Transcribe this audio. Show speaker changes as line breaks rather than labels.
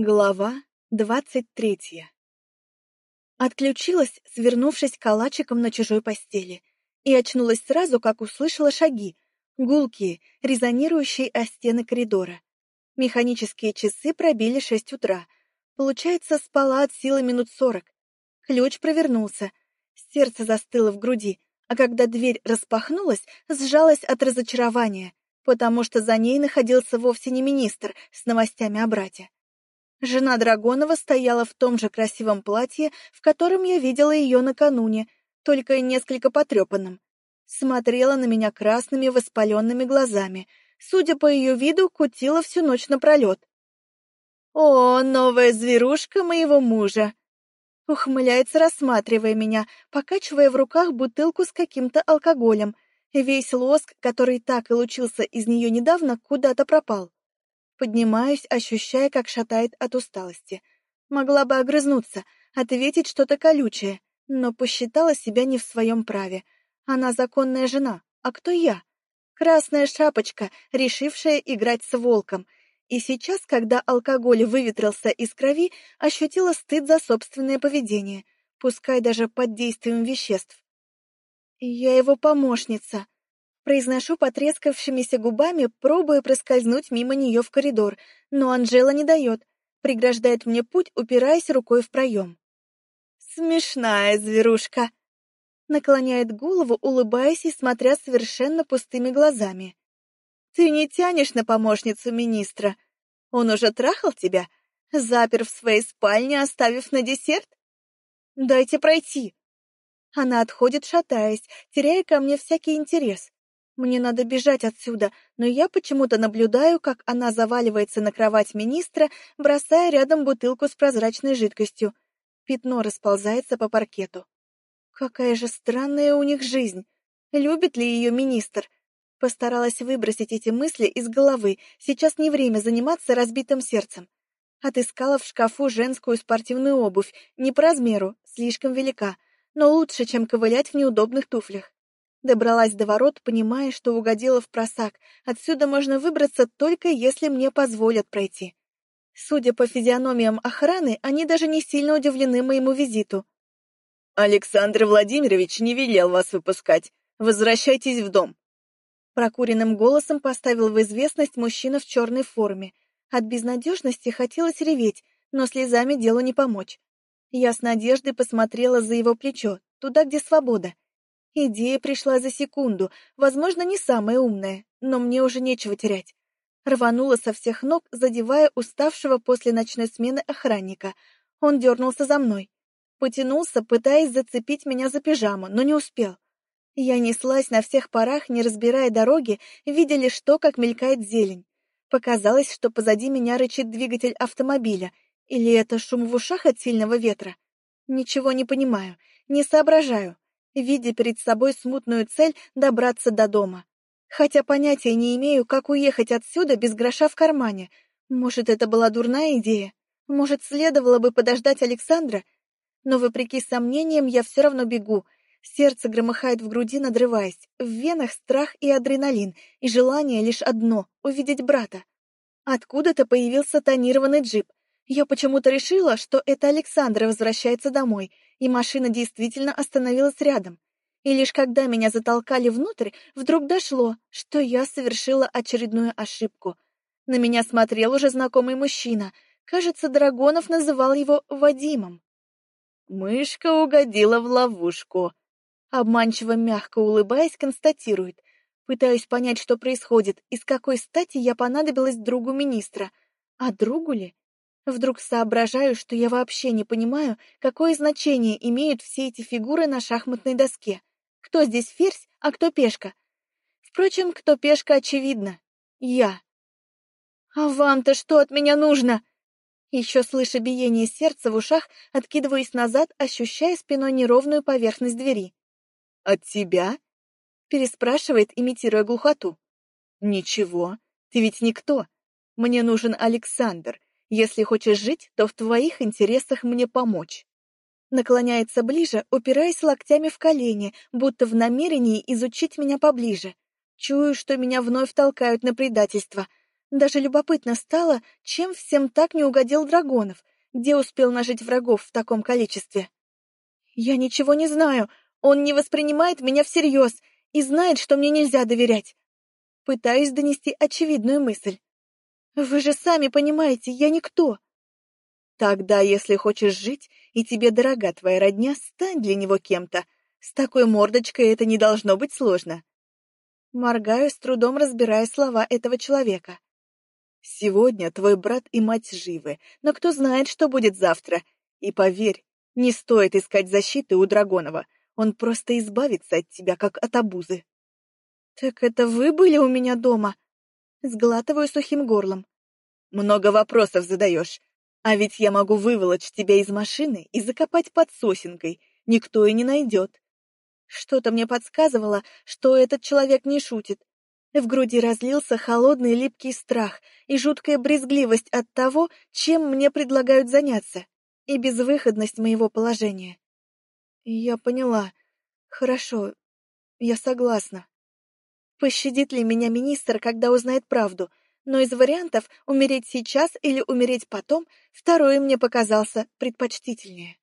Глава двадцать третья Отключилась, свернувшись калачиком на чужой постели, и очнулась сразу, как услышала шаги, гулкие, резонирующие о стены коридора. Механические часы пробили шесть утра. Получается, спала от силы минут сорок. Ключ провернулся. Сердце застыло в груди, а когда дверь распахнулась, сжалась от разочарования, потому что за ней находился вовсе не министр с новостями о брате. Жена Драгонова стояла в том же красивом платье, в котором я видела ее накануне, только несколько потрепанном. Смотрела на меня красными воспаленными глазами. Судя по ее виду, кутила всю ночь напролет. «О, новая зверушка моего мужа!» Ухмыляется, рассматривая меня, покачивая в руках бутылку с каким-то алкоголем. Весь лоск, который так и лучился из нее недавно, куда-то пропал. Поднимаюсь, ощущая, как шатает от усталости. Могла бы огрызнуться, ответить что-то колючее, но посчитала себя не в своем праве. Она законная жена, а кто я? Красная шапочка, решившая играть с волком. И сейчас, когда алкоголь выветрился из крови, ощутила стыд за собственное поведение, пускай даже под действием веществ. Я его помощница. Произношу потрескавшимися губами, пробуя проскользнуть мимо нее в коридор, но Анжела не дает, преграждает мне путь, упираясь рукой в проем. «Смешная зверушка!» Наклоняет голову, улыбаясь и смотря совершенно пустыми глазами. «Ты не тянешь на помощницу министра. Он уже трахал тебя? Запер в своей спальне, оставив на десерт? Дайте пройти!» Она отходит, шатаясь, теряя ко мне всякий интерес. Мне надо бежать отсюда, но я почему-то наблюдаю, как она заваливается на кровать министра, бросая рядом бутылку с прозрачной жидкостью. Пятно расползается по паркету. Какая же странная у них жизнь. Любит ли ее министр? Постаралась выбросить эти мысли из головы. Сейчас не время заниматься разбитым сердцем. Отыскала в шкафу женскую спортивную обувь, не по размеру, слишком велика, но лучше, чем ковылять в неудобных туфлях. Добралась до ворот, понимая, что угодила в просак. Отсюда можно выбраться только если мне позволят пройти. Судя по физиономиям охраны, они даже не сильно удивлены моему визиту.
Александр Владимирович не велел вас выпускать. Возвращайтесь в дом.
Прокуренным голосом поставил в известность мужчина в черной форме. От безнадежности хотелось реветь, но слезами делу не помочь. Я с надеждой посмотрела за его плечо, туда, где свобода. Идея пришла за секунду, возможно, не самая умная, но мне уже нечего терять. Рванула со всех ног, задевая уставшего после ночной смены охранника. Он дернулся за мной. Потянулся, пытаясь зацепить меня за пижаму, но не успел. Я неслась на всех парах, не разбирая дороги, видя лишь то, как мелькает зелень. Показалось, что позади меня рычит двигатель автомобиля, или это шум в ушах от сильного ветра. Ничего не понимаю, не соображаю видя перед собой смутную цель добраться до дома. Хотя понятия не имею, как уехать отсюда без гроша в кармане. Может, это была дурная идея? Может, следовало бы подождать Александра? Но, вопреки сомнениям, я все равно бегу. Сердце громыхает в груди, надрываясь. В венах страх и адреналин, и желание лишь одно — увидеть брата. Откуда-то появился тонированный джип. Я почему-то решила, что это Александр возвращается домой, и машина действительно остановилась рядом. И лишь когда меня затолкали внутрь, вдруг дошло, что я совершила очередную ошибку. На меня смотрел уже знакомый мужчина. Кажется, Драгонов называл его Вадимом.
«Мышка угодила в ловушку», — обманчиво мягко улыбаясь, констатирует. Пытаюсь понять, что происходит, и с какой стати я понадобилась другу министра. А другу ли? Вдруг соображаю, что я вообще не понимаю, какое значение имеют все эти фигуры на шахматной доске. Кто здесь ферзь, а кто пешка? Впрочем, кто пешка, очевидно. Я. «А вам-то что от меня нужно?» Еще слыша биение сердца в ушах, откидываясь назад, ощущая спиной неровную поверхность двери. «От тебя?»
— переспрашивает, имитируя глухоту.
«Ничего, ты ведь никто. Мне нужен Александр, если хочешь жить, то в твоих интересах мне помочь.
Наклоняется ближе, упираясь локтями в колени, будто в намерении изучить меня поближе. Чую, что меня вновь толкают на предательство. Даже любопытно стало, чем всем так не угодил Драгонов, где успел нажить врагов в таком количестве. Я ничего не знаю, он не воспринимает меня всерьез и знает, что мне нельзя доверять. Пытаюсь донести очевидную мысль. Вы же сами понимаете, я никто. Тогда, если хочешь жить, и тебе дорога твоя родня, стань для него кем-то. С такой мордочкой это не должно быть сложно. Моргаю, с трудом разбирая слова этого человека. Сегодня твой брат и мать живы, но кто знает, что будет завтра. И поверь, не стоит искать защиты у Драгонова. Он просто избавится от тебя, как от обузы. Так это вы были у меня дома? Сглатываю сухим горлом. Много вопросов задаешь. А ведь я могу выволочь тебя из машины и закопать под сосенкой. Никто и не найдет. Что-то мне подсказывало, что этот человек не шутит. В груди разлился холодный липкий страх и жуткая брезгливость от того, чем мне предлагают заняться, и безвыходность моего положения. Я поняла. Хорошо, я согласна. Пощадит ли меня министр, когда узнает правду, но из вариантов умереть сейчас или умереть потом, второй мне показался предпочтительнее.